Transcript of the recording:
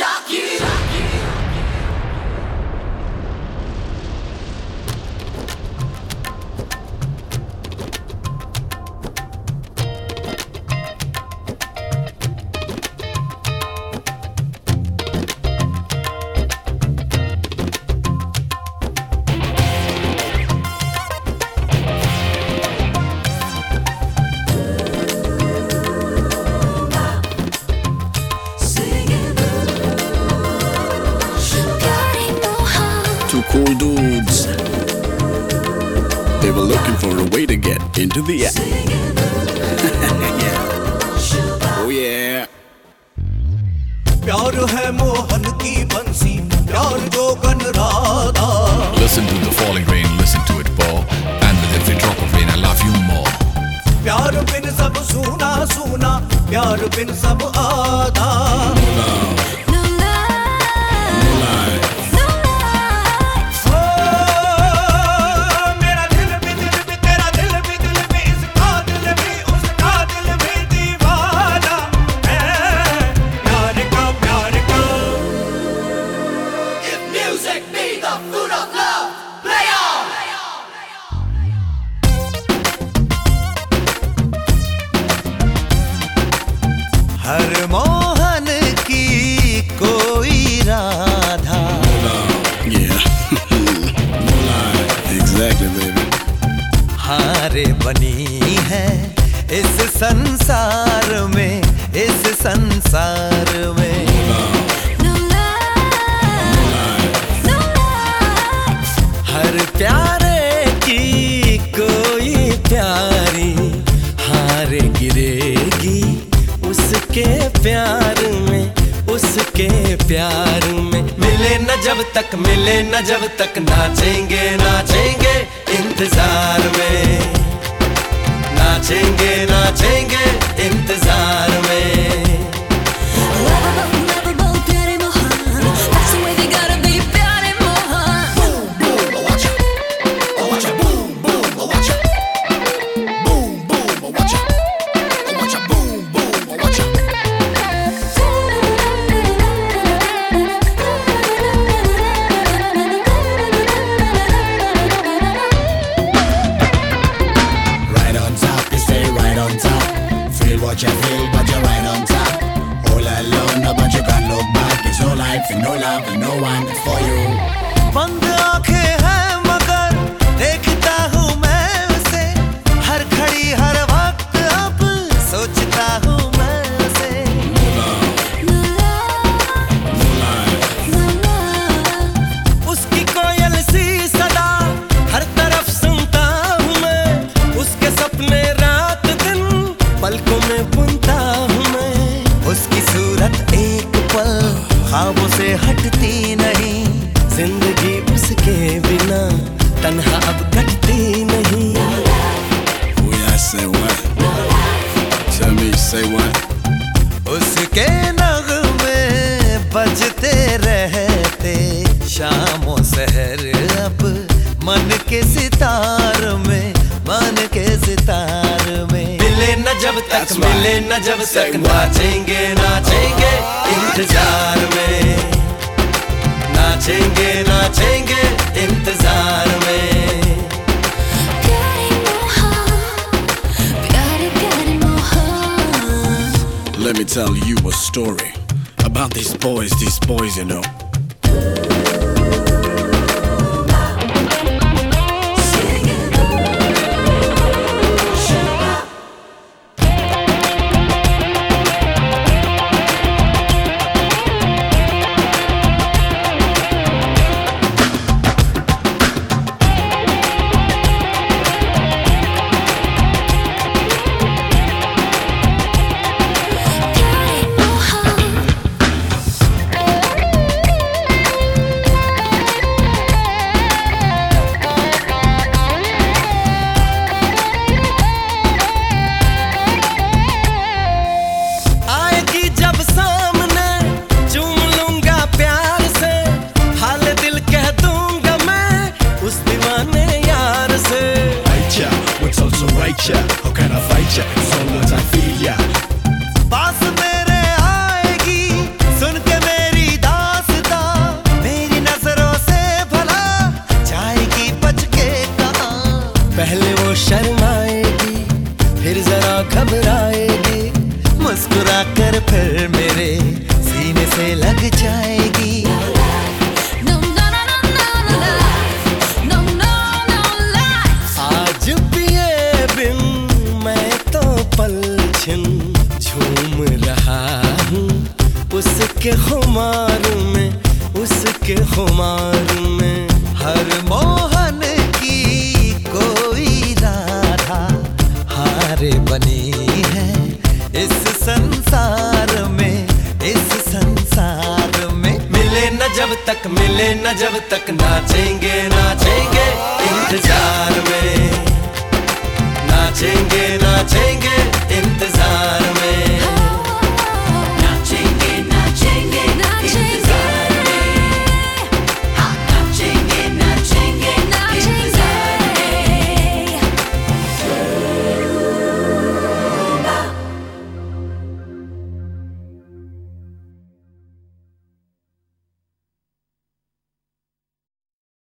shock you. Two cool dudes. They were looking for a way to get into the act. yeah. Oh yeah. प्यार है मोहन की बंसी प्यार जोगन Radha Listen to the falling rain, listen to it pour. And with every drop of rain, I love you more. प्यार बिन सब सूना सूना प्यार बिन सब आधा संसार में। हर प्यारे की कोई प्यारी हार गिरेगी उसके प्यार में, उसके प्यार में। मिले न जब तक, मिले न जब तक, नाचेंगे नाचेंगे इंतज़ार में। Alone, no, but you can't look back. It's no life and no love and no one for you. तन्हा अब कटती नहीं Oh yeah, say what? Tell me, say what? उसके नगमे बजते रहते शामों सहर अब मन के सितार में मन के सितार में मिले न जब तक right. मिले न जब तक? नाचेंगे नाचेंगे me tell you a story about these boys, these boys, you know. शर्माएगी, फिर जरा घबराएगी, मुस्कुरा कर फिर मेरे सीने से लग जाएगी। आज पिए बिन मैं तो पल छिन झूम रहा हूँ। उसके खुमार में, उसके खुमार में हर मौ बनी है इस संसार में, इस संसार में। मिले न जब तक, मिले न जब तक, नाचेंगे नाचेंगे इंतज़ार में। नाचेंगे नाचेंगे